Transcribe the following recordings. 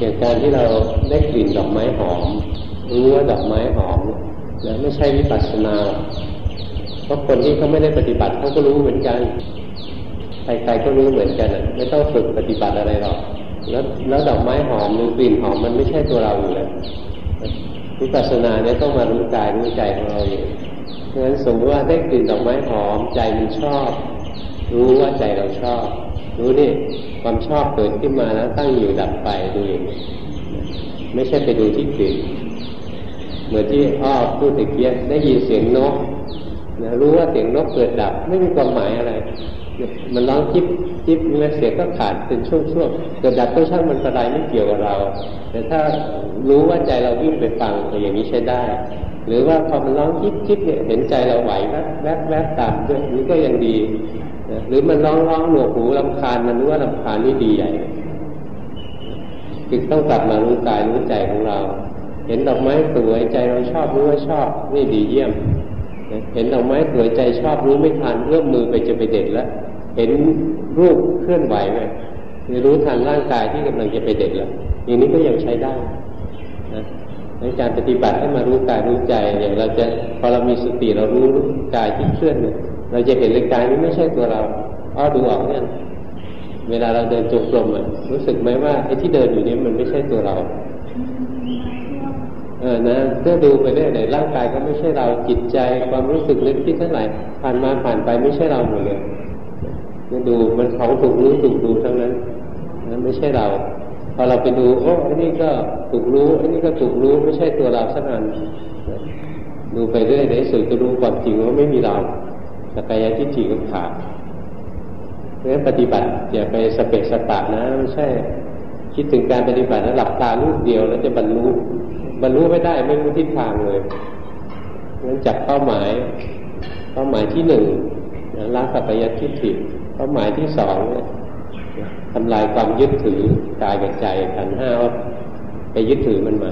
อย่างการที่เราได้กลิ่นดอกไม้หอมรู้ว่าดอกไม้หอมนะไม่ใช่วิปัสสนาเพราะคนที่เขาไม่ได้ปฏิบัติเขาก็รู้เหมือนกันใครๆก็รู้เหมือนกันไม่ต้องฝึกปฏิบัติอะไรหรอกแล้วแล้วดอกไม้หอมหรือกลิ่นหอมมันไม่ใช่ตัวเราอยู่แล้ววิปัสสนาเนี่ยต้องมารู้กายรู้ใจของเราเองเพราะฉะนั้นสมมติว่าได้กลิ่นดอกไม้หอมใจมันชอบ รู้ว่าใจเราชอบ รู้นี่ความชอบเกิดขึ้นมาแล้วตั้งอยู่ดับไปดูอย่างนี้ไม่ใช่ไปดูที่กลิ่นเหมือนที่อ้อพูดตะเกียบได้ยินเสียงนกนะรู้ว่าเสียงนกเกิดดับไม่มีความหมายอะไร มันร้องคิด จิ๊บเมื่อเสียงก็ขาดเป็นช่วงๆเกิดดับก็ช่างมันกระไรไม่เกี่ยวกับเรา แต่ถ้ารู้ว่าใจเราวิ่งไปฟังอย่างนี้ใช้ได้ หรือว่าพอมันร้องจิ๊บจิ๊บเนี่ยเห็นใจเราไหวแวบแวบแวบตามด้วยนี่ก็ยังดีหรือมันร้องร้องหนวกหูลำคาญมันรู้ว่าลำคาญนี่ดีใหญ่คือต้องกลับมารู้กายรู้ใจของเรา เห็นดอกไม้สวยใจเราชอบรู้ว่าชอบนี่ดีเยี่ยม เห็นดอกไม้สวยใจชอบรู้ไม่ทันเอื้อมมือไปจะไปเด็ดแล้ว เห็นรูปเคลื่อนไหวไหมรู้ทันร่างกายที่กำลังจะไปเด็ดแล้วอย่างนี้ก็ยังใช้ได้นะในการปฏิบัติให้มารู้กายรู้ใจอย่างเราจะพอเรามีสติเรารู้กายที่เคลื่อนเนี่ยเราจะเห็นเลยกายนี้ไม่ใช่ตัวเราอ้อดูออกเนี่ยเวลาเราเดินจงกรมอะรู้สึกไหมว่าไอ้ที่เดินอยู่นี้มันไม่ใช่ตัวเรา เออนะเพื่อดูไปเรื่อยๆร่างกายก็ไม่ใช่เราจิตใจความรู้สึกนึกคิดทั้งหลายผ่านมาผ่านไปไม่ใช่เราหมดเลย นี่ดูมันของถูกรู้ถูกดูทั้งนั้นนะไม่ใช่เรา พอเราไปดูโอ้อันนี้ก็ถูกรู้ อันนี้ก็ถูกรู้ไม่ใช่ตัวเราสักอันดูไปเรื่อยในสุดจะรู้ความจริงว่าไม่มีเราสกายทิฏฐิก็ขาดเพราะฉะนั้นปฏิบัติอย่าไปสเปะสปะนะไม่ใช่ คิดถึงการปฏิบัติแล้วหลับตาลูกเดียวแล้วจะบรรลุบรรลุไม่ได้ไม่รู้ทิศทางเลยงั้นจับเป้าหมาย เป้าหมายที่หนึ่งละสักยทิฏฐิ เป้าหมายที่สองทำลายความยึดถือกายกับใจขันห้าว่าไปยึดถือมันมา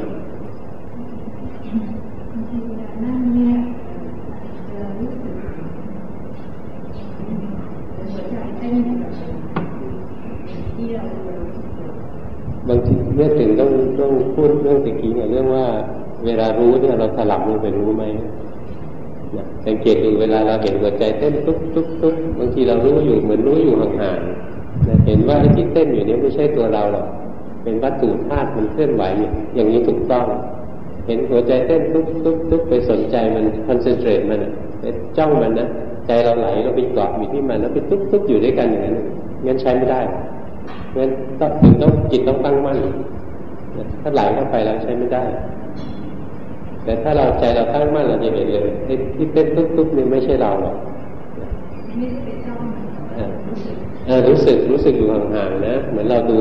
บางทีเมื่อถึงต้องต้องพูดเรื่องตะกี้เนี่ยเรื่องว่า เวลารู้เนี่ยเราถลับลงไปรู้ไหม สังเกตดูเวลาเราเห็นหัวใจเต้นตุ๊บตุ๊บตุ๊บบางทีเรารู้อยู่เหมือนรู้อยู่ห่างๆเห็นว่าที่เต้นอยู่นี้ไม่ใช่ตัวเราหรอกเป็นวัตถุธาตุมันเคลื่อนไหวอย่างนี้ถูกต้อง เห็นหัวใจเต้นตุ๊บตุ๊บตุ๊บไปสนใจมันคอนเซนเทรตมันไปจ้องมันนะใจเราไหลเราไปเกาะอยู่ที่มันแล้วไปตุ๊บตุ๊บอยู่ด้วยกันอย่างนั้นงั้นใช้ไม่ได้งั้นต้องถึงต้องจิตต้องตั้งมั่นถ้าไหลเข้าไปแล้วใช้ไม่ได้ แต่ถ้าเราใจเราตั้งมั่นเราจะเห็นเลยที่เต้นตุ๊บๆนี่ไม่ใช่เราหรอกรู้สึกรู้สึกอยู่ห่างๆนะ เหมือนเราดู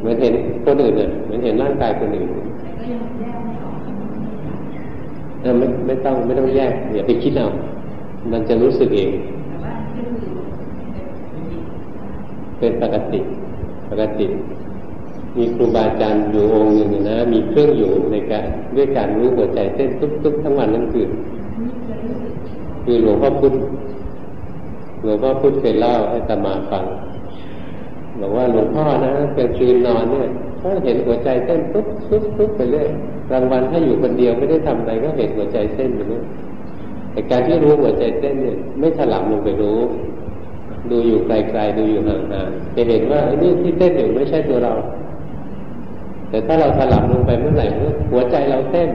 เหมือนเห็นคนอื่นเนี่ยเหมือนเห็นร่างกายคนอื่นเออไม่ไม่ต้องไม่ต้องแยกอย่าไปคิดเอามันจะรู้สึกเอง เป็นปกติปกติ มีครูบาอาจารย์อยู่องค์หนึ่งนะ มีเครื่องอยู่ในการด้วยการรู้หัวใจเต้นทุกๆทั้งวันทั้งคืนคือหลวงพ่อพุธหลวงพ่อพุธเคยเล่าให้ตมาฟังบอกว่าหลวงพ่อนะกลางคืนนอนเนี่ยก็เห็นหัวใจเต้นปุ๊บปุ๊บปุ๊บไปเรื่อยกลางวันถ้าอยู่คนเดียวไม่ได้ทำอะไรก็เห็นหัวใจเต้นไปเรื่อยแต่การที่รู้หัวใจเต้นเนี่ยไม่ถลำลงไปรู้ ดูอยู่ไกลๆดูอยู่ห่างๆจะเห็นว่าไอ้นี่ที่เต้นอยู่ไม่ใช่ตัวเรา แต่ถ้าเราถลำลงไปเมื่อไหร่เมื่อหัวใจเราเต้น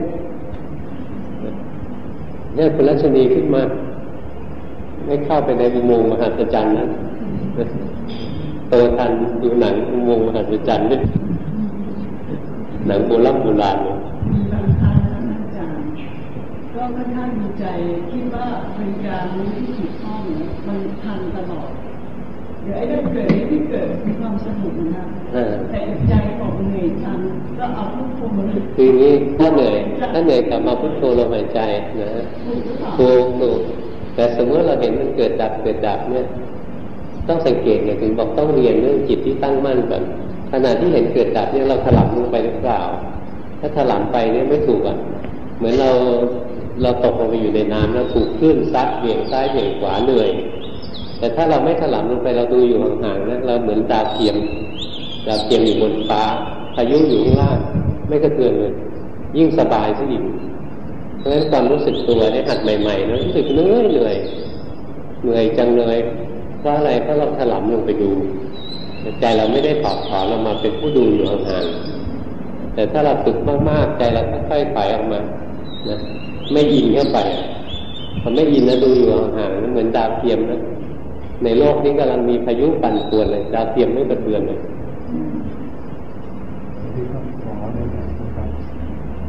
เนี่ยคุณรัชนีขึ้นมา ไม่เข้าไปในอุโมงค์มหัศจรรย์นั้นโตทันดูหนังอุโมงค์มหัศจรรย์นี่หนังโบราณโบราณเนี่ยก็ค่อนข้างดีใจคิดว่าเป็นการรู้ที่ถูกต้องมันทันตลอด เดี๋ยวไอ้เรื่องเกิดที่เกิดมีความสนุกนะแต่ใจของเหนื่อยจังก็เอาพุทโธมาเลยคือนี้ถ้าเหนื่อยถ้าเหนื่อยกลับมาพุทโธลมหายใจนะถูกถูกแต่สมมติเราเห็นมันเกิดดับเกิดดับเนี่ย ต้องสังเกตเนี่ยถึงบอกต้องเรียนเรื่องจิตที่ตั้งมั่นก่อนขณะที่เห็นเกิดดับเนี่ยเราถลำลงไปหรือเปล่า ถ้าถลำไปเนี่ยไม่ถูกอะ เหมือนเราเราตกลงไปอยู่ในน้ำแล้วถูกคลื่นซัดเบี่ยงซ้ายเบี่ยงขวาเหนื่อย แต่ถ้าเราไม่ถลำลงไปเราดูอยู่ห่างๆนะเราเหมือนดาวเทียมดาวเทียมอยู่บนฟ้าพายุอยู่ข้างล่างไม่กระเทือนเลย ยิ่งสบายซะอีกเพราะฉะนั้นความรู้สึกตัวเนี่หัดใหม่ๆนะรู้สึกเหนื่อยเหนื่อยเหนื่อยจังเลยเพราะอะไรเพราะเราถลำลงไปดูใจเราไม่ได้ถอดถอนเรามาเป็นผู้ดูอยู่ห่างๆแต่ถ้าเราฝึกมากๆใจเราค่อยๆไปออกมานะไม่อินเข้าไปพอไม่อินนะดูอยู่ห่างๆเหมือนดาวเทียมนะ ในโลกนี้กำลังมีพายุปั่นป่วนเลยดาวเทียมไม่กระเทือนเลย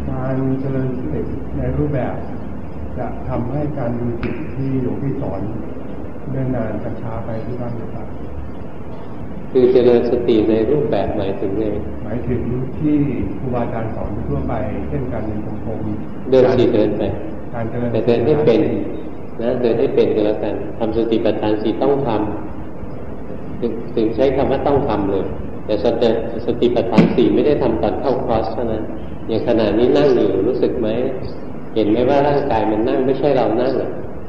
การเจริญสติในรูปแบบ จะทำให้การดูจิตที่หลวงพี่สอนเดินนานช้าไปที่บ้างหรือเปล่าคือเจริญสติในรูปแบบหมายถึงไงหมายถึงที่ครูบาอาจารย์สอนทั่วไป เช่นการเดินจงกรมเดินสิเดินไปการเจริญแต่เดินให้เป็น นะเดินให้เป็นก็แล้วกันทำสติปัฏฐานสี่ต้องทำถึงถึงใช้คำว่าต้องทำเลย แต่สติสติปัฏฐานสี่ไม่ได้ทำตอนเข้าคอร์สเท่านั้นอย่างขณะนี้นั่งอยู่รู้สึกไหมเห็นไหมว่าร่างกายมันนั่งไม่ใช่เรานั่ง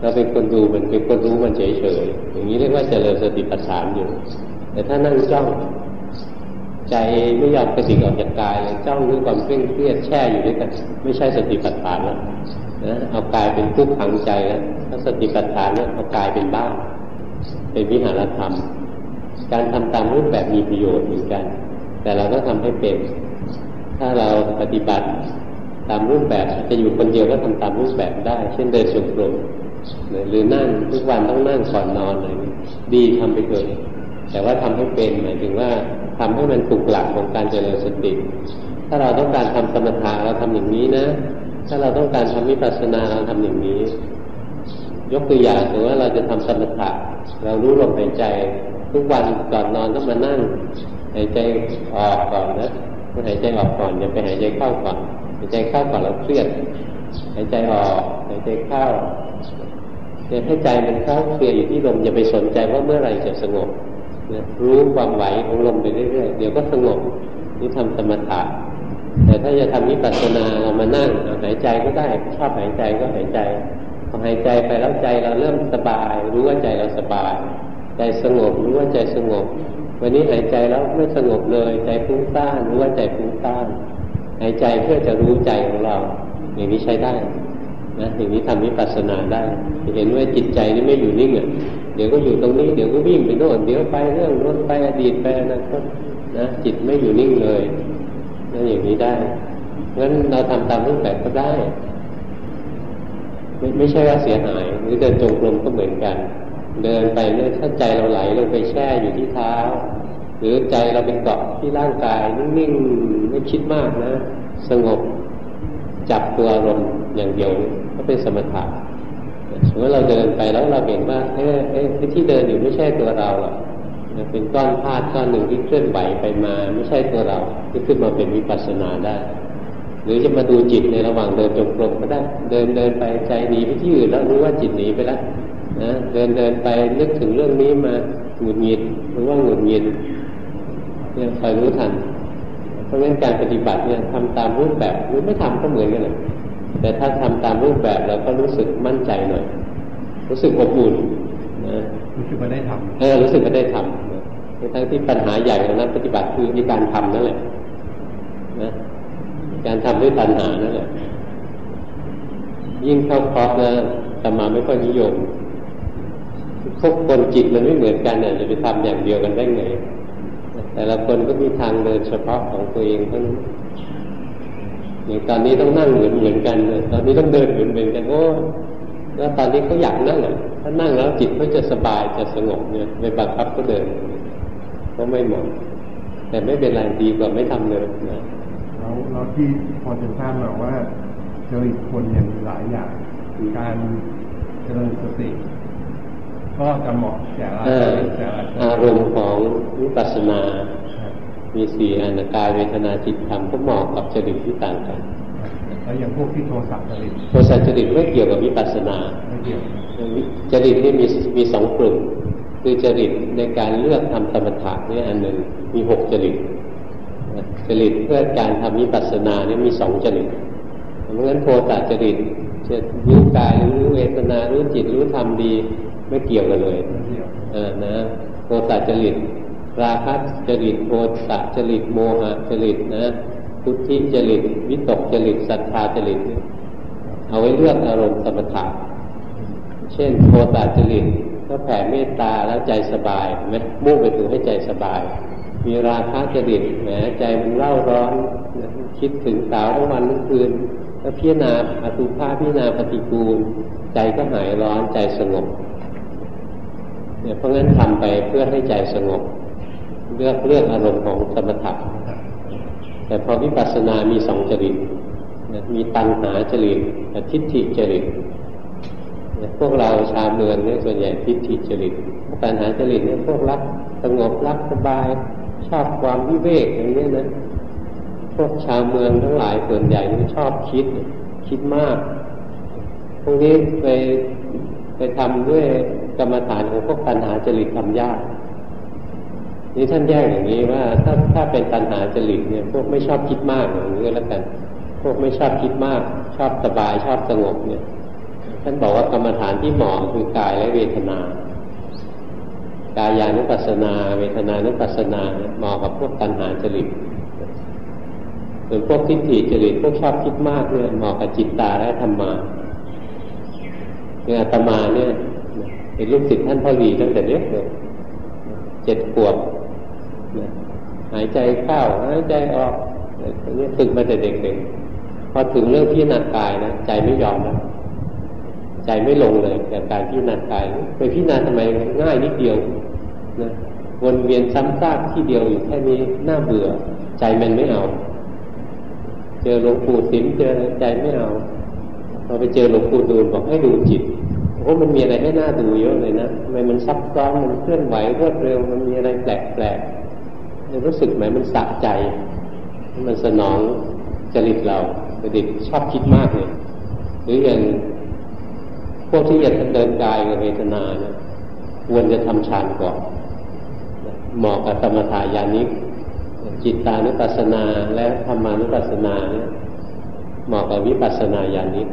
เราเป็นคนดูมันเป็นคนรู้มันเฉยๆอย่างนี้เรียกว่าเจริญสติปัฏฐานอยู่ แต่ถ้านั่งจ้องใจไม่ยอมกระดิกออกจากกายเลยจ้องด้วยความเคร่งเครียดแช่อยู่ด้วยกัน ไม่ใช่สติปัฏฐานแล้ว นะเอากายเป็นผู้ขังใจแล้วถ้าสติปัฏฐานเนี่ยเอากายเป็นบ้าน เป็นวิหารธรรม การทำตามรูปแบบมีประโยชน์เหมือนกัน แต่เราต้องทำให้เป็น ถ้าเราปฏิบัติตามรูปแบบจะอยู่คนเดียวก็ทำตามรูปแบบได้ เช่นเดินจงกรมหรือนั่งทุกวันต้องนั่งก่อนนอนอะไรดีทำไปเกิดแต่ว่าทำให้เป็นหมายถึงว่าทำให้มันถูกหลักของการเจริญสติ ถ้าเราต้องการทำสมถะเราทำอย่างนี้นะ ถ้าเราต้องการทำวิปัสสนาเราทำอย่างนี้ ยกตัวอย่างถือว่าเราจะทำสมถะเรารู้ลมหายใจ ทุกวันก่อนนอนต้องมานั่งหายใจออกก่อนนะหายใจออกก่อนอย่าไปหายใจเข้าก่อนหายใจเข้าก่อนเราเครียดหายใจออกหายใจเข้าเดี๋ยวให้ใจมันเข้าเคลียร์อยู่ที่ลมอย่าไปสนใจว่าเมื่อไหร่จะสงบนะรู้ความไหวของลมไปเรื่อยๆเดี๋ยวก็สงบนี่ทำสมถะ แต่ถ้าจะทำวิปัสสนาเรามานั่งหายใจก็ได้ชอบหายใจก็หายใจพอหายใจไปแล้วใจเราเริ่มสบาย รู้ว่าใจเราสบาย ใจสงบรู้ว่าใจสงบ วันนี้หายใจแล้วไม่สงบเลย ใจฟุ้งซ่านรู้ว่าใจฟุ้งซ่านหายใจเพื่อจะรู้ใจของเรา อย่างนี้ใช้ได้นะอย่างนี้ทำวิปัสสนาได้เห็นว่าจิตใจนี่ไม่อยู่นิ่งอะเดี๋ยวก็อยู่ตรงนี้เดี๋ยวก็วิ่งไปโน่นเดี๋ยวไปเรื่องโน้นไปอดีตไปอนาคตนะจิตไม่อยู่นิ่งเลย นั่นอย่างนี้ได้งั้นเราทำตามรูปแบบก็ได้ ไม่ไม่ใช่ว่าเสียหาย หรือเดินจงกรมก็เหมือนกัน เดินไปเนี่ยถ้าใจเราไหลลงไปแช่อยู่ที่เท้า หรือใจเราเป็นเกาะที่ร่างกายนิ่งๆไม่คิดมากนะ สงบจับตัวลมณ์อย่างเดียวก็เป็นสมถะสมมติเราเดินไปแล้วเราเห็นว่าเอ้ที่เดินอยู่ไม่ใช่ตัวเราหรอก เป็นก้อนธาตุก้อนหนึ่งที่เคลื่อนไหวไปมา ไม่ใช่ตัวเราที่ขึ้นมาเป็นวิปัสสนาได้ หรือจะมาดูจิตในระหว่างเดินจงกรมก็ได้ เดินเดินไปใจหนีไปที่อื่นแล้วรู้ว่าจิตหนีไปแล้วนะเดินเดินไปนึกถึงเรื่องนี้มาหงุดหงิดหรือว่าหงุดหงิดเนี่ยคอยรู้ทัน เพราะงั้นการปฏิบัติเนี่ยทำตามรูปแบบหรือไม่ทำก็เหมือนกันเลยแต่ถ้าทำตามรูปแบบเราก็รู้สึกมั่นใจหน่อย รู้สึกอบอุ่นนะรู้สึกว่าได้ทำเออรู้สึกว่าได้ทำนะ ทั้งที่ปัญหาใหญ่ของนักปฏิบัติคือการทำนั่นแหละนะการทำด้วยปัญหานั่นแหละยิ่งเข้าคอร์สนะสมาไม่ค่อยนิยมทุกคนจิตมันไม่เหมือนกันเนี่ยจะไปทำอย่างเดียวกันได้ไงแต่ละคนก็มีทางเดินเฉพาะของตัวเองทั้งอย่างตอนนี้ต้องนั่งเหมือนเหมือนกันตอนนี้ต้องเดินเหมือนเหมือนกันโอ้แล้วตอนนี้เขาอยากนั่งอะถ้านั่งแล้วจิตเขาจะสบายจะสงบเนี่ยไม่บังคับก็เดิน ก็ไม่เหมาะแต่ไม่เป็นไรดีกว่าไม่ทำเลยนะแล้วเราที่พอจะทราบมาว่าเจออีกคนอย่างหลายอย่างการเจริญสติ ก็จะเหมาะแก่อารมณ์ของวิปัสสนา มีสี่อานกายเวทนาจิตธรรมก็เหมาะกับจริตที่ต่างกันแล้วอย่างพวกที่โทสัจริตโทสัจริตไม่เกี่ยวกับวิปัสสนาไม่เกี่ยวจริตนี่มีมีสองกลุ่ม คือจริตในการเลือกทำสมถะนี่อันหนึ่งมีหกจริตจริตเพื่อการทำวิปัสสนาเนี่ยมีสองจริตเพราะฉะนั้นโทสัจริตจะรู้กายรู้เวทนารู้จิตรู้ธรรมดีไม่เกี่ยวกันเลยเออนะโทสะจริตราคะจริตโทสะจริตโมหะจริตนะพุทธิจริตวิตกจริตศรัทธาจริตเอาไว้เลือกอารมณ์สมถะเช่นโทสะจริต ก็แผ่เมตตาแล้วใจสบายไหมมุ่งไปถึงให้ใจสบาย มีราคะจริตแหมใจมันเล่าร้อนคิดถึงสาวทั้งวันทั้งคืนแล้วพิจารณาอสุภาพิจารณาปฏิกูล ใจก็หายร้อนใจสงบเนี่ยเพราะงั้นทำไปเพื่อให้ใจสงบ เลือกเลือกอารมณ์ของสมถะแต่พอวิปัสสนามีสองจริตมีตัณหาจริตทิฏฐิจริต พวกเราชาวเมืองเนี่ยส่วนใหญ่ทิฏฐิจริตตัณหาจริตเนี่ยพวกรักสงบรักสบาย ชอบความวิเวกอย่างนี้นะพวกชาวเมืองทั้งหลายส่วนใหญ่ชอบคิด คิดมากพวกนี้ไปไปทำด้วยกรรมฐานของพวกตัณหาจริตทำยากนี่ท่านแยกอย่างนี้ว่า ถ้าถ้าเป็นตัณหาจริตเนี่ย พวกไม่ชอบคิดมากอย่างนี้แล้วกัน พวกไม่ชอบคิดมาก ชอบสบายชอบสงบเนี่ย ท่านบอกว่ากรรมฐานที่เหมาะคือกายและเวทนากายานุปัสสนา เวทนานุปัสสนาเหมาะกับพวกตัณหาจริตส่วนพวกทิฏฐิจริตพวกชอบคิดมากเนี่ยเหมาะกับจิตตาและธรรมาเนี่ยอาตมาเนี่ย เป็นลูกศิษย์ท่านพ่อหลีตั้งแต่เล็กเลยเจ็ดขวบหายใจเข้าหายใจออกเนี่ยฝึกมาแต่เด็กๆพอถึงเรื่องพิจารณากายนะใจไม่ยอมนะ ใจไม่ลงเลยกับการพิจารณากายไปพิจารณาทำไมง่ายนิดเดียวนะวนเวียนซ้ำซากที่เดียวอยู่แค่นี้น่าเบื่อ ใจมันไม่เอา เจอหลวงปู่สิมเจอใจไม่เอาพอไปเจอหลวงปู่ดูลบอกให้ดูจิตโอ้มันมีอะไรให้น่าดูเยอะเลยนะทำไมมันซับซ้อนมันเคลื่อนไหวรวดเร็วมันมีอะไรแปลกแปลกรู้สึกไหมมันสะใจ มันสนองจริตเราเด็กชอบคิดมากเลยหรืออย่าง พวกที่อยากจะเดินกายกับเวทนาเนี่ยควรจะทำฌานก่อนเหมาะกับสมถายานิกจิตตานุปัสสนาและธรรมานุปัสสนาเนี่ยเหมาะกับวิปัสสนาญาณิก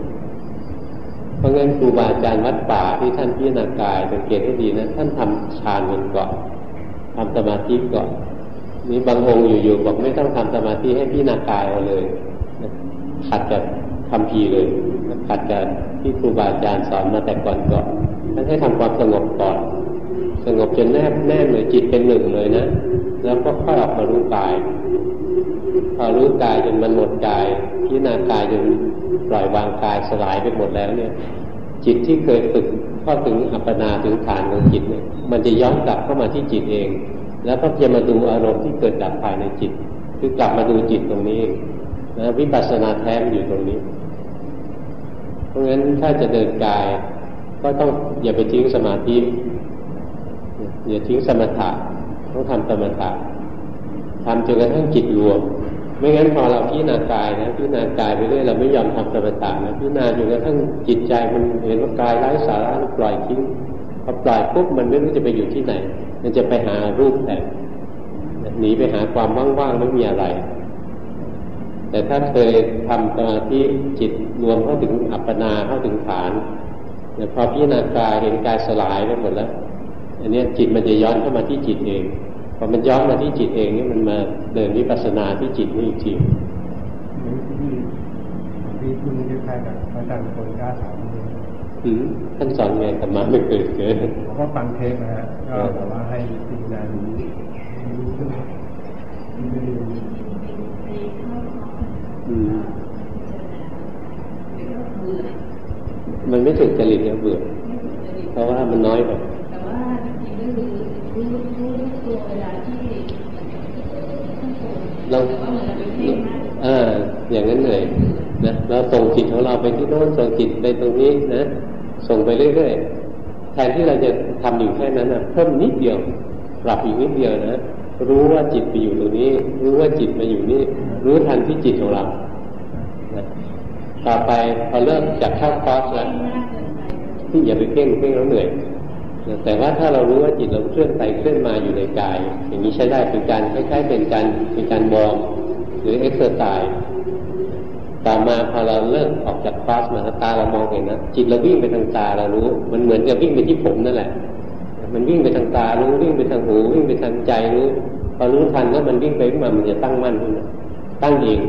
เพราะงั้นครูบาอาจารย์วัดป่าที่ท่านพิจารณากายสังเกตให้ดีนะท่านทำฌานกันก่อนทำสมาธิก่อนนี่บางองค์อยู่ๆบอกไม่ต้องทำสมาธิให้พิจารณากายเอาเลยขัดกับคำพีเลย ขัดกับที่ครูบาอาจารย์สอนมาแต่ก่อนก่อนท่านให้ทำความสงบก่อน สงบจนแนบแน่นเลยจิตเป็นหนึ่งเลยนะ แล้วก็ค่อยออกมารู้กาย พอรู้กายจนมันหมดกายพิจารณากายจนปล่อยวางกายสลายไปหมดแล้วเนี่ย จิตที่เคยฝึกเข้าถึงอัปปนาถึงฐานของจิตเนี่ย มันจะย้อนกลับเข้ามาที่จิตเอง แล้วก็จะมาดูอารมณ์ที่เกิดดับภายในจิต คือกลับมาดูจิตตรงนี้นะวิปัสสนาแท้อยู่ตรงนี้ เพราะงั้นถ้าจะเดินกาย ก็ต้องอย่าไปทิ้งสมาธิอย่าทิ้งสมถะต้องทำสมถะทำจนกระทั่งจิตรวม ไม่งั้นพอเราพิจารณากายนะพิจารณากายไปเรื่อยเราไม่ยอมทำสมถะนะพิจารณาจนกระทั่งจิตใจมันเห็นว่ากายไร้สาระปล่อยทิ้งพอปล่อยปุ๊บมันไม่รู้จะไปอยู่ที่ไหน มันจะไปหารูปแต่หนีไปหาความว่างๆไม่มีอะไร แต่ถ้าเคยทำสมาธิจิตรวมเข้าถึงอัปปนาเข้าถึงฐานแต่พอพิจารณากายเห็นกายสลายไปหมดแล้ว อันนี้จิตมันจะย้อนเข้ามาที่จิตเองพอมันย้อนมาที่จิตเองนี่มันมาเดินวิปัสสนาที่จิตนี่จริงที่คุณคล้ายๆกับอาจารย์คนกล้าสอนอืมท่านสอนไงแต่มาไม่เกิดเกิดเขาก็ฟังเทปนะฮะก็แต่ว่าให้พิจารณานี้ มันไม่ถึงจริตเนี่ยเบื่อ เพราะว่ามันน้อยไปแต่ว่าจริงๆก็คือรู้รู้ตัวเวลาที่เราเอออย่างนั้นเลยนะเราส่งจิตของเราไปที่โน้นส่งจิตไปตรงนี้นะส่งไปเรื่อยๆแทนที่เราจะทำอยู่แค่นั้นนะเพิ่มนิดเดียวปรับอีกนิดเดียวนะ รู้ว่าจิตไปอยู่ตรงนี้ รู้ว่าจิตมาอยู่นี่ รู้ทันที่จิตของเราต่อไปพอเริ่มจากเข้าคอร์สแล้วที่อย่าไปเพ่งเพ่งแล้วเหนื่อยแต่ว่าถ้าเรารู้ว่าจิตเราเคลื่อนไปเคลื่อนมาอยู่ในกาย อย่างนี้ใช้ได้เป็นการคล้ายๆเป็นการเป็นการ warm หรือ exercise ต่อมาพอเราเริ่มออกจากคลาสมาตาเรามองเห็นนะจิตเราวิ่งไปทางตาเรารู้ มันเหมือนกับวิ่งไปที่ผมนั่นแหละ มันวิ่งไปทางตารู้วิ่งไปทางหู วิ่งไปทางใจรู้พอรู้ทันแล้วมันวิ่งไปมามันจะตั้งมั่นขึ้นตั้งเอง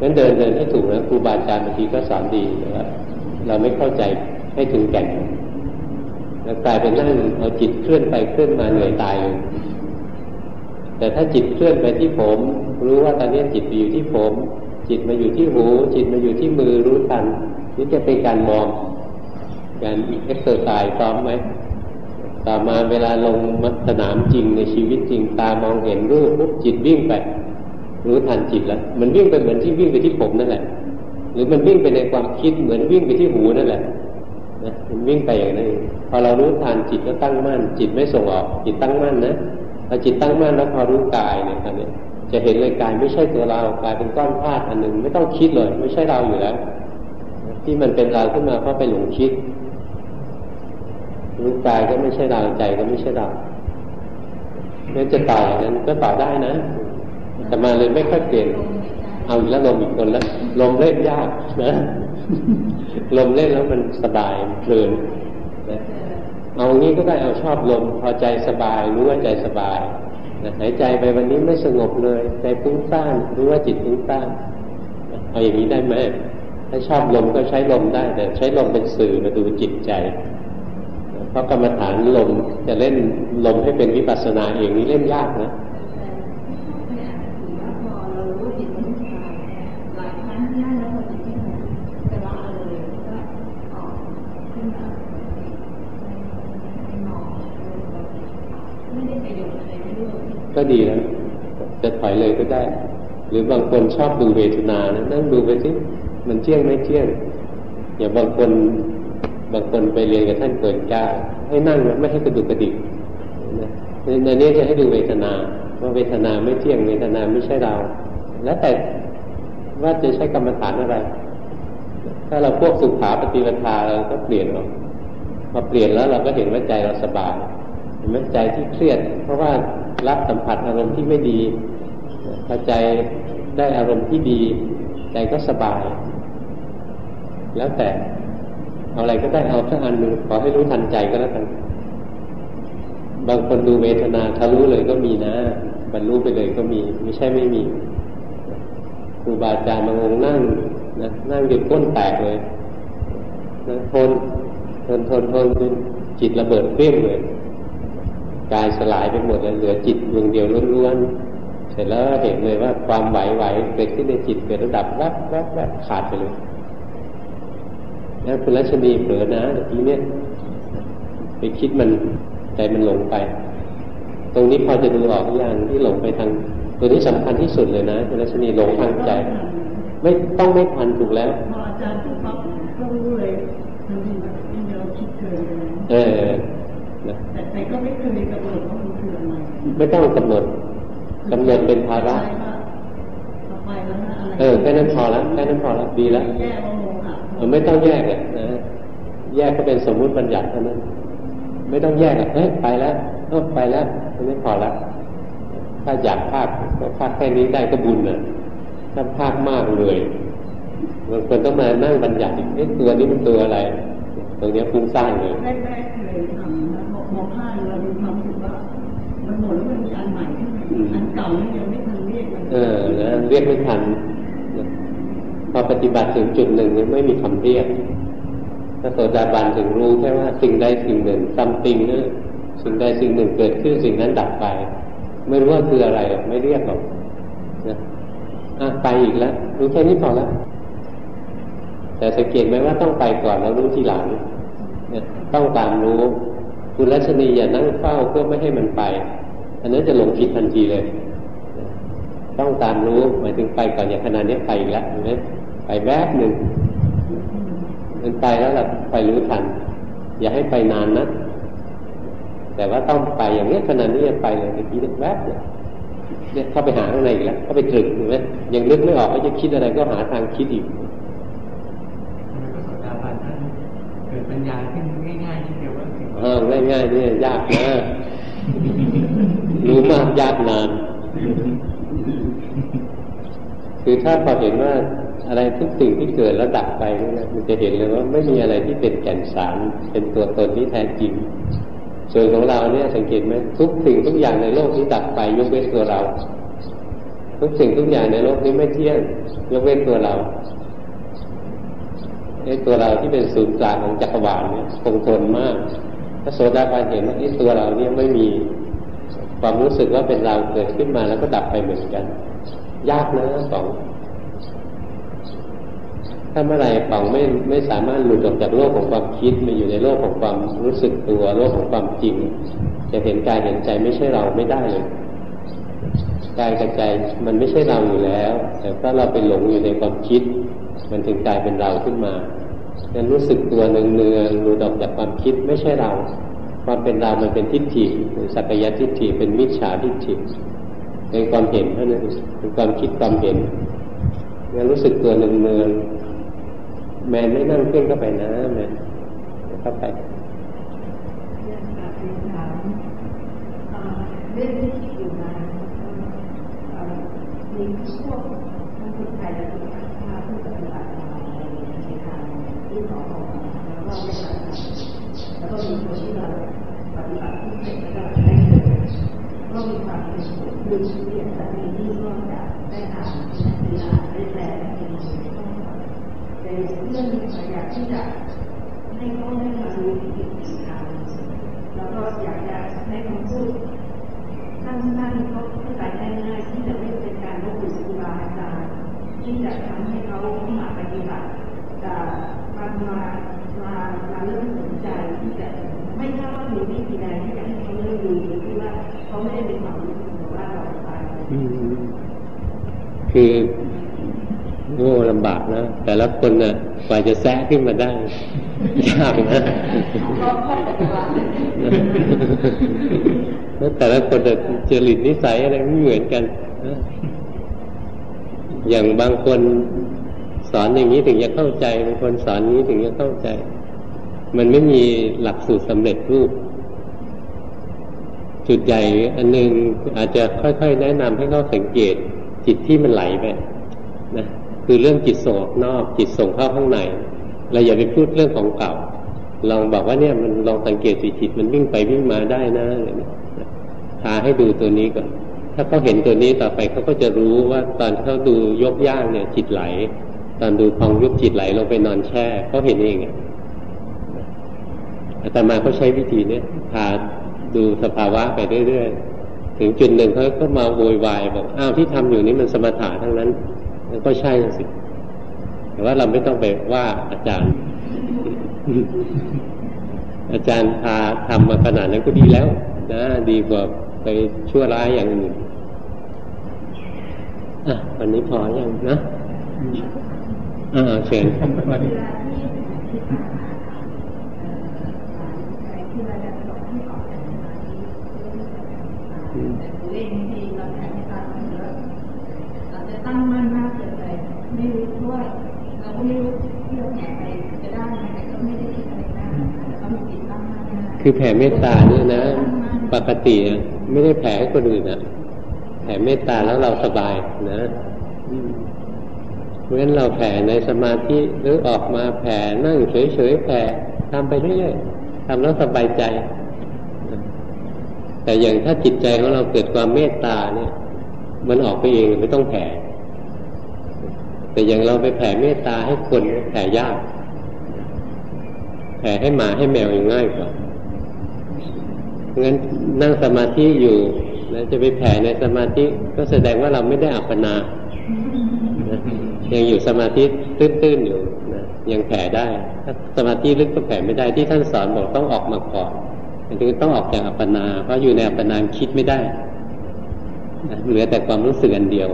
งั้นเดินเดินให้ถูกนะครูบาอาจารย์บางทีก็สอนดีนะครับเราไม่เข้าใจให้ถึงแก่นแล้วกลายเป็นนั่งเอาจิตเคลื่อนไปเคลื่อนมาเหนื่อยตายเลยแต่ถ้าจิตเคลื่อนไปที่ผม รู้ว่าตอนนี้จิตอยู่ที่ผม จิตมาอยู่ที่หู จิตมาอยู่ที่มือรู้ทันนี่จะเป็นการ warm การ exercise ซ้อมไหม ต่อมาเวลาลงสนามจริงในชีวิตจริงตามองเห็นรูปปุ๊บจิตวิ่งไป รู้ทันจิตแล้วมันวิ่งไปเหมือนที่วิ่งไปที่ผมนั่นแหละ หรือมันวิ่งไปในความคิดเหมือนวิ่งไปที่หูนั่นแหละนะมันวิ่งไปอย่างนั้นเองพอเรารู้ทันจิตก็ตั้งมั่น จิตไม่ส่งออก จิตตั้งมั่นนะพอจิตตั้งมั่นแล้วพอรู้กายเนี่ยครับเนี่ยจะเห็นเลยกายไม่ใช่ตัวเรากายเป็นก้อนธาตุอันหนึ่งไม่ต้องคิดเลย ไม่ใช่เราอยู่แล้ว ที่มันเป็นเราขึ้นมาเพราะไปหลงคิด รู้กายก็ไม่ใช่เราใจก็ไม่ใช่เราเนี่ยจะต่ออย่างนั้นก็ต่อได้นะ แต่มาเลยไม่ค่อยเปลี่ยนเอาอีกแล้วลมอีกคนแล้วลมเล่นยากนะลมเล่นแล้วมันสบายเพลินนะเอางี้ก็ได้เอาชอบลม พอใจสบายรู้ว่าใจสบายนะหายใจไปวันนี้ไม่สงบเลย ใจฟุ้งซ่านรู้ว่าจิตฟุ้งซ่านเอาอย่างนี้ได้ไหมถ้าชอบลมก็ใช้ลมได้แต่ใช้ลมเป็นสื่อมาดูจิตใจ เพราะกรรมฐานลมจะเล่นลมให้เป็นวิปัสสนาเองนี่เล่นยากนะก็ดีแล้วจะถอยเลยก็ได้ หรือบางคนชอบดูเวทนานะนั่งดูไปสิมันเที่ยงไม่เที่ยง อย่างบางคน บางคนไปเรียนกับท่านเกิดก้าให้นั่งไม่ให้กระดุกกระดิกในนี้จะให้ดูเวทนาว่าเวทนาไม่เที่ยงเวทนาไม่ใช่เรา แล้วแต่ว่าจะใช้กรรมฐานอะไร ถ้าเราพวกสุขาปฏิปทาเราก็เปลี่ยนออกพอเปลี่ยนแล้วเราก็เห็นว่าใจเราสบายเห็นไหมใจที่เครียด เพราะว่ารับสัมผัสอารมณ์ที่ไม่ดีพอใจได้อารมณ์ที่ดี ใจก็สบาย แล้วแต่ เอาอะไรก็ได้เอาสักอันหนึ่งขอให้รู้ทันใจก็แล้วกัน บางคนดูเวทนาทะลุเลยก็มีนะ บรรลุไปเลยก็มี ไม่ใช่ไม่มีครูบาอาจารย์บางองค์นั่งนะนั่งจนก้นแตกเลยนะทนทนทนทนจนจิตระเบิดเปรี้ยงเลยกายสลายไปหมดเลยเหลือจิตดวงเดียวล้วนๆเสร็จแล้วเห็นเลยว่าความไหวไหวเกิดขึ้นในจิตเกิดระดับแวบแวบแวบขาดไปเลย นะคุณรัชนีเผลอนะทีเนี้ยไปคิดมันใจมันหลงไป ตรงนี้พอจะดูออกอย่างที่หลงไปทางตัวนี้สำคัญที่สุดเลยนะคุณรัชนีหลงทางใจ ไม่ต้องไม่ทันถูกแล้วพออาจารย์พูดปั๊บก็รู้เลยมันมีแบบที่เราคิดเกินเลยเออแต่แต่ก็ไม่เคยกำหนดว่ามันคืออะไรไม่ต้องกำหนดกำหนดเป็นภาระเออแค่นั้นพอแล้วแค่นั้นพอแล้วดีแล้ว ไม่ต้องแยกเลยนะแยกก็เป็นสมมุติบัญญัติเท่านั้น ไม่ต้องแยกอะเฮ้ยไปแล้วเออไปแล้วไม่พอแล้วถ้าอยากภาคก็ภาคแค่นี้ได้ก็บุญน่ะถ้าภาคมากเลยบางคนต้องมานั่งบัญญัติอีกเอ๊ะตัวนี้มันตัวอะไร ตรงนี้ฟุ้งซ่านเลยแรกๆเคยทำนะมองผ้าเรามีความรู้สึกว่ามันหมดแล้วมันมีอันใหม่ขึ้นมาอันเก่านี่ยังไม่ทันเรียกมันเออนะเรียกไม่ทันพ อปฏิบัติถึงจุดหนึ่งไม่มีคำเรียกพระโสดาบันถึงรู้แค่ว่าสิ่งใดสิ่งหนึ่งซัมติงนะสิ่งใดสิ่งหนึ่งเกิดขึ้นสิ่งนั้นดับไป ไม่รู้ว่าคืออะไรไม่เรียกหรอกนะอะไปอีกแล้วรู้แค่นี้พอแล้วแต่สังเกตไหมว่าต้องไปก่อนแล้วรู้ทีหลังเนี่ยต้องตามรู้ คุณรัชนีอย่านั่งเฝ้าเพื่อไม่ให้มันไป อันนั้นจะหลงผิดทันทีเลย ต้องตามรู้หมายถึงไปก่อนอย่างขนาดนี้ไปอีกแล้วเห็นไหม ไปแวบหนึ่งมันไปแล้วเราไปรู้ทัน อย่าให้ไปนานนะ แต่ว่าต้องไปอย่างนี้ขนาดนี้ไปเลยตะกี้แวบเนี่ยเนี่ยเข้าไปหาข้างในอีกแล้วเข้าไปตรึกเห็นไหมยังนึกไม่ออกว่าจะคิดอะไรก็หาทางคิดอีกเกิดปัญญาขึ้นง่ายๆที่เดียวว่าเออง่ายๆนี่ยากนะรู้มากยากนาน คือถ้าพอเห็นว่า อะไรทุกสิ่งที่เกิดแล้วดับไปนี่นะมันจะเห็นเลยว่าไม่มีอะไรที่เป็นแก่นสาร เป็นตัวตนที่แท้จริง ส่วนของเราเนี่ยสังเกตไหมทุกสิ่งทุกอย่างในโลกนี้ดับไปยกเว้นตัวเรา ทุกสิ่งทุกอย่างในโลกนี้ไม่เที่ยงยกเว้นตัวเราไอ้ตัวเราที่เป็นศูนย์กลางของจักรวาลเนี่ยคงทนมากถ้าโสดาบันเห็นว่าไอ้ตัวเราเนี่ยไม่มีความรู้สึกว่าเป็นเราเกิดขึ้นมาแล้วก็ดับไปเหมือนกัน ยากนะสอง ถ้าเมื่อไรป๋องไม่ไม่สามารถหลุดออกจากโลกของความคิดมาอยู่ในโลกของความรู้สึกตัวโลกของความจริง จะเห็นกายเห็นใจไม่ใช่เราไม่ได้เลยกายกับใจมันไม่ใช่เราอยู่แล้ว แต่ถ้าเราไปหลงอยู่ในความคิด มันถึงกลายเป็นเราขึ้นมานั้นรู้สึกตัวเนืองเนืองหลุดออกจากความคิดไม่ใช่เรา ความเป็นเรามันเป็นทิฏฐิสักยทิฏฐิเป็นมิจฉาทิฏฐิเป็นความเห็นเท่านั้นเป็นความคิดความเห็นงั้นรู้สึกตัวเนืองเนือง แมนไม่นั่งเพ่งเข้าไปนะแมนเข้าไปเรื่องที่คิดอยู่มามีช่วงทั้งคนไทยและคนต่างชาติที่ปฏิบัติมาในทางที่ขอของแล้วก็ไม่ตัดแล้วก็มีคนที่เราปฏิบัติที่เป็นแล้วก็ได้เกิดก็มีความเป็นคือเรียนสามีที่ก็จะได้อ่านนักกีฬาได้แปลได้เป็นแต่ เรื่องอยากที่จะให้เขาได้มาดูอีกทางแล้วก็อยากจะให้คำพูดสั้นๆเขาเข้าใจได้ง่ายที่จะไม่เป็นการลบหลู่ครูบาอาจารย์ที่จะทำให้เขามาปฏิบัติมามามามาเริ่มสนใจที่จะไม่ทราบว่ามีวิธีใดที่จะให้เขาเริ่มดูหรือว่าเขาไม่ได้เป็นความรู้สึกว่าเราไปคือ นะแต่ละคนน่ะกว่าจะแซะขึ้นมาได้ยากนะแล้วแต่ละคนจะจริตนิสัยอะไรไม่เหมือนกันอย่างบางคนสอนอย่างนี้ถึงจะเข้าใจบางคนสอนนี้ถึงจะเข้าใจ มันไม่มีหลักสูตรสำเร็จรูป จุดใหญ่อันนึงอาจจะค่อยๆ แนะนำให้เขาสังเกตจิตที่มันไหลไปนะ คือเรื่องจิตส่งออกนอก จิตส่งเข้าข้างในเราอย่าไปพูดเรื่องของเก่าลองบอกว่าเนี่ยมันลองสังเกตสิจิตมันวิ่งไปวิ่งมาได้นะพาให้ดูตัวนี้ก่อนถ้าเขาเห็นตัวนี้ต่อไปเขาก็จะรู้ว่าตอนเขาดูยกย่างเนี่ย จิตไหล ตอนดูพองยุบจิตไหลลงไปนอนแช่เขาเห็นเองอะอาตมาเขาใช้วิธีเนี้ยพาดูสภาวะไปเรื่อยๆถึงจุดหนึ่งเขาก็มาโวยวายบอกอ้าวที่ทำอยู่นี้มันสมถะทั้งนั้น ก็ใช่สิ แต่ว่าเราไม่ต้องไปว่าอาจารย์ อาจารย์พาทำมาขนาดนั้นก็ดีแล้ว นะดีกว่าไปชั่วร้ายอย่างอื่นอะวันนี้พออยังนะอ่าเชิญ ตั้งมั่นมากเกินไปไม่รู้ว่าเราก็ไม่รู้ที่เราแผ่ไปจะได้ไหมแต่ก็ไม่ได้คิดอะไรได้แต่ก็มีจิตตั้งมั่นคือแผ่เมตตาเนี่ยนะ ปกติไม่ได้แผ่ให้คนอื่นนะแผ่เมตตาแล้วเราสบายนะเพราะฉะนั้นเราแผ่ในสมาธิหรือออกมาแผ่นั่งเฉยๆแผ่ทำไปเรื่อยๆทำแล้วสบายใจ แต่อย่างถ้าจิตใจของเราเกิดความเมตตาเนี่ย มันออกไปเองไม่ต้องแผ่ แต่อย่างเราไปแผ่เมตตาให้คนแผ่ยาก แผ่ให้หมาให้แมวยังง่ายกว่างั้นนั่งสมาธิอยู่แล้วจะไปแผ่ในสมาธิก็แสดงว่าเราไม่ได้อัปปนายังอยู่สมาธิตื้นๆอยู่นะยังแผ่ได้ ถ้าสมาธิลึกก็แผ่ไม่ได้ที่ท่านสอนบอกต้องออกมาก่อนถึงต้องออกจากอัปปนา เพราะอยู่ในอัปปนาคิดไม่ได้เหลือแต่ความรู้สึกอันเดียว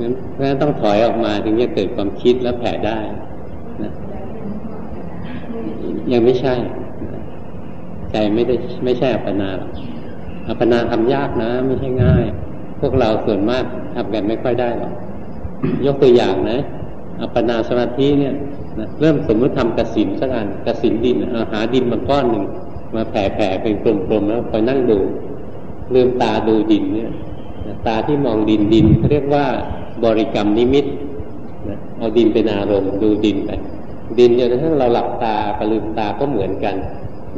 งั้นเพราะฉะนั้นต้องถอยออกมาถึงจะเกิดความคิดแล้วแผ่ได้นะยังไม่ใช่ ใจไม่ได้ไม่ใช่อัปปนาหรอกอัปปนาทำยากนะ ไม่ใช่ง่าย พวกเราส่วนมากทำกันไม่ค่อยได้หรอกยกตัวอย่างนะอัปปนาสมาธิเนี่ยนะเริ่มสมมติทำกระสินสักอันกระสินดินเอาหาดินมาก้อนหนึ่งมาแผ่แผ่เป็นกลมๆแล้วคอยนั่งดูลืมตาดูดินเนี่ย ตาที่มองดินดินเขาเรียกว่าบริกรรมนิมิตนะเอาดินเป็นอารมณ์ดูดินไป ดินจนกระทั่งเราหลับตากับลืมตาก็เหมือนกัน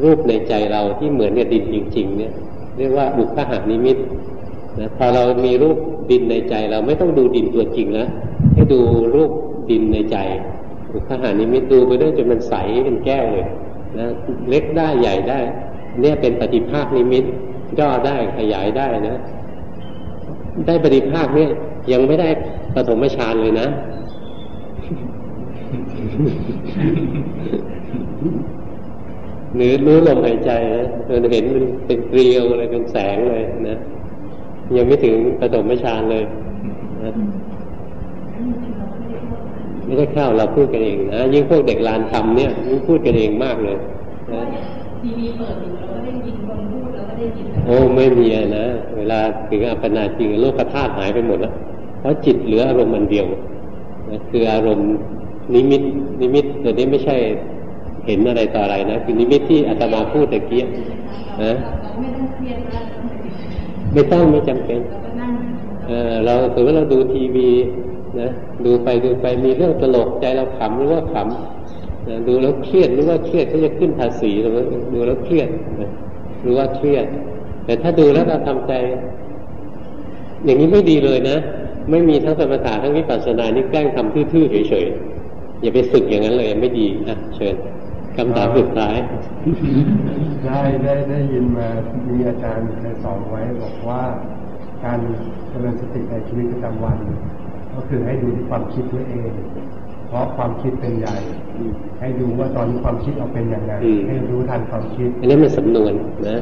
รูปในใจเราที่เหมือนกับดินจริง ๆ เนี่ย เรียกว่าบุคหานิมิตนะพอเรามีรูปดินในใจเราไม่ต้องดูดินตัวจริงแล้วให้ดูรูปดินในใจบุคหานิมิตดูไปเรื่อยจนมันใสเป็นแก้วเลยนะเล็กได้ใหญ่ได้ เนี่ยเป็นปฏิภาคนิมิตย่อได้ขยายได้นะ ได้ปฏิภาคเนี่ย ยังไม่ได้ปฐมฌานเลยนะหรือรู้ลมหายใจนะเราเห็นมันเป็นเกลียวอะไรเป็นแสงเลยนะยังไม่ถึงปฐมฌานเลยนะไม่ได้เข้าเราพูดกันเองนะยิ่งพวกเด็กลานธรรมเนี่ยพูดกันเองมากเลยนะทีวีเปิดอยู่เราก็ได้ยิน โอ้ไม่มีนะ เวลาถึงอัปปนาจริงโลกธาตุหายไปหมดแล้วเพราะจิตเหลืออารมณ์อันเดียวนะคืออารมณ์นิมิตนิมิตตัวนี้ไม่ใช่เห็นอะไรต่ออะไรนะคือนิมิตที่อาตมาพูดตะเกียนะไม่ต้องเครียดไม่ต้องม่จำเป็นเออเราถือว่าเราดูทีวีนะดูไปดูไปมีเรื่องตลกใจเราขำหรือว่าขำนะดูแล้วเครียดหรือว่าเครียดเขาจะขึ้นภาษีหรือว่าดูแล้วเครียดนะ รือว่าเครียด แต่ถ้าดูแล้วเราทำใจ อย่างนี้ไม่ดีเลยนะ ไม่มีทั้งสมถะทั้งวิปัสสนานี่แกล้งทำทื่อๆเฉยๆอย่าไปฝึกอย่างนั้นเลยไม่ดีอะเชิญคำถามสุดท้าย ได้ได้ได้ยินมามีอาจารย์เคยสอนไว้บอกว่าการเจริญสติในชีวิตประจำวัน ก็คือให้ดูที่ความคิดตัวเอง เพราะความคิดเป็นใหญ่ ให้ดูว่าตอนนี้ความคิดเอาเป็นอย่างไรให้รู้ทันความคิด อันนี้มันสำนวนนะ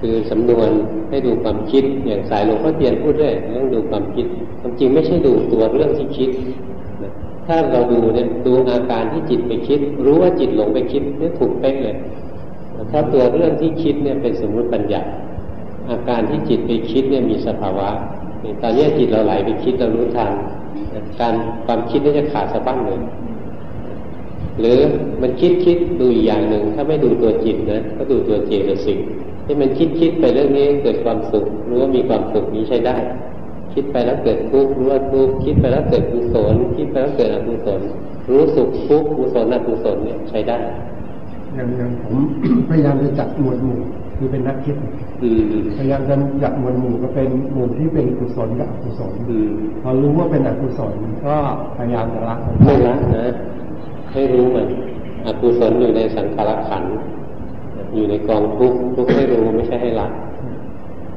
คือสำนวนให้ดูความคิดอย่างสายหลวงพ่อเทียนพูดด้วยต้องดูความคิดความจริงไม่ใช่ดูตัวเรื่องที่คิดถ้าเราดูเนี่ยดูอาการที่จิตไปคิด รู้ว่าจิตหลงไปคิดนี่ถูกเป๊ะเลยถ้าตัวเรื่องที่คิดเนี่ยเป็นสมมติปัญญาอาการที่จิตไปคิดเนี่ยมีสภาวะตอนนี้จิตเราไหลไปคิดเรารู้ทันการความคิดนี่จะขาดสะบั้นเลย หรือมันคิดคิดดูอีกอย่างหนึ่ง ถ้าไม่ดูตัวจิตนะก็ดูตัวเจตสิกที่มันคิดคิดไปเรื่องนี้เกิดความสุขรู้ว่ามีความสุขนี้ใช้ได้ คิดไปแล้วเกิดทุกข์รู้ว่าทุกข์คิดไปแล้วเกิดกุศลคิดไปแล้วเกิดอกุศลรู้สุขทุกข์กุศลอกุศลเนี่ยใช้ได้อย่างอย่างผมพยายามจะจัดหมวดหมู่คือเป็นนักคิดพยายามจะจัดหมวดหมู่ก็เป็นหมู่ที่เป็นกุศลกับอกุศลพอรู้ว่าเป็นอกุศลก็พยายามจะละไม่ละนะ ให้รู้มันอกุศลอยู่ในสังขารขันอยู่ในกองทุกข์ทุกข์ให้รู้ไม่ใช่ให้ละ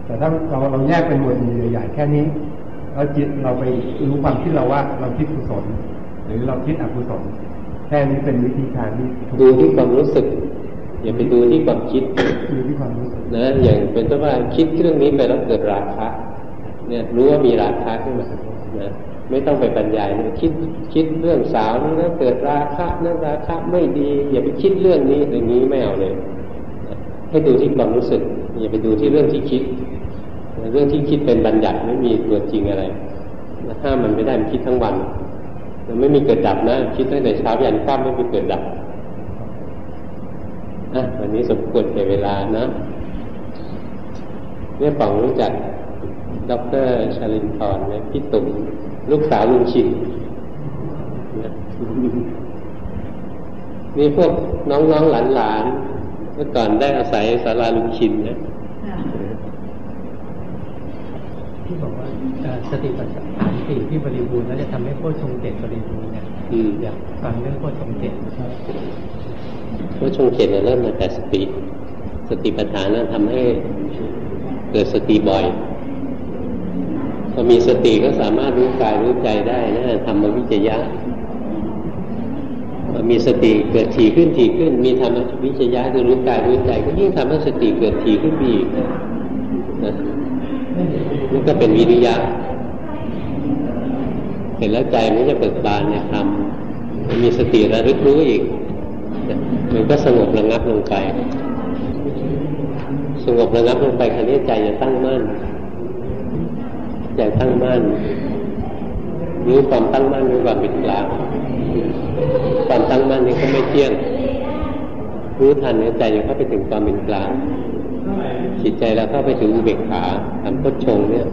แต่ถ้าเราเราแยกเป็นหมวดหมู่ใหญ่ๆแค่นี้แล้วจิตเราไปรู้ความคิดเราว่าเราคิดกุศลหรือเราคิดอกุศลแค่นี้เป็นวิธีการที่ดูที่ความรู้สึก อย่าไปดูที่ความคิดดูที่ความรู้สึกนะอย่างเป็นต้นว่าคิดเรื่องนี้ไปแล้วเกิดราคะ เนี่ยรู้ว่ามีราคะขึ้นมานะ ไม่ต้องไปบรรยายนะคิดคิดเรื่องสาวนี่แล้วเกิดราคะนั่นราคะไม่ดี อย่าไปคิดเรื่องนี้อย่างนี้ไม่เอาเลย ให้ดูที่ความรู้สึก อย่าไปดูที่เรื่องที่คิด เรื่องที่คิดเป็นบัญญัติไม่มีตัวจริงอะไรห้ามมันไม่ได้มันคิดทั้งวันมันไม่มีเกิดดับนะ คิดตั้งแต่เช้ายันค่ำไม่มีเกิดดับอะวันนี้สมควรแก่เวลานะเนี่ยป๋องรู้จักดรชลินทร์ไหมพี่ตุ่ม ลูกสาวลุงชินนี่พวกน้องๆหลานๆเมื่อก่อนได้อาศัยศาลาลุงชินนะที่บอกว่าสติปัฏฐานสี่ที่บริบูรณ์แล้วจะทำให้โคชงเจ็ดบริบูรณ์เนี่ยอยากฟังเรื่องโคชงเจ็ดโคชงเจ็ดเนี่ยเริ่มมาแต่สติ สติปัฏฐานนั้นทำให้เกิดสติบ่อย พอมีสติก็สามารถรู้กายรู้ใจได้นะทำมาวิจยะมีสติเกิดถี่ขึ้นถี่ขึ้น มีธรรมวิจยะคือรู้กายรู้ใจ ก็ยิ่งทำให้สติเกิดถี่ขึ้นอีกนะนี่ก็เป็นวิริยะเห็นแล้วใจมันจะเปิดบานเนี่ยทำมีสติระลึกรู้อีก มันก็สงบระงับลงไป สงบระงับลงไปครั้นี้ใจจะตั้งมั่น ใจตั้งมั่นรู้ความตั้งมั่นรู้ความเป็นกลางความตั้งมั่นนี้ก็ไม่เที่ยงรู้ทันใจจะเข้าไปถึงความเป็นกลางจิตใจเราเข้าไปถึงอุเบกขาทำพุทชงเนี่ย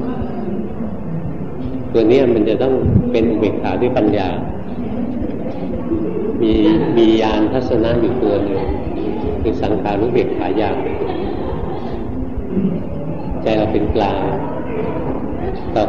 ตัวนี้มันจะต้องเป็นอุเบกขาด้วยปัญญา มีมียานทัศนะอยู่ตัวหนึ่งคือสังขารุเบกขายางใจเราเป็นกลาง ต่อ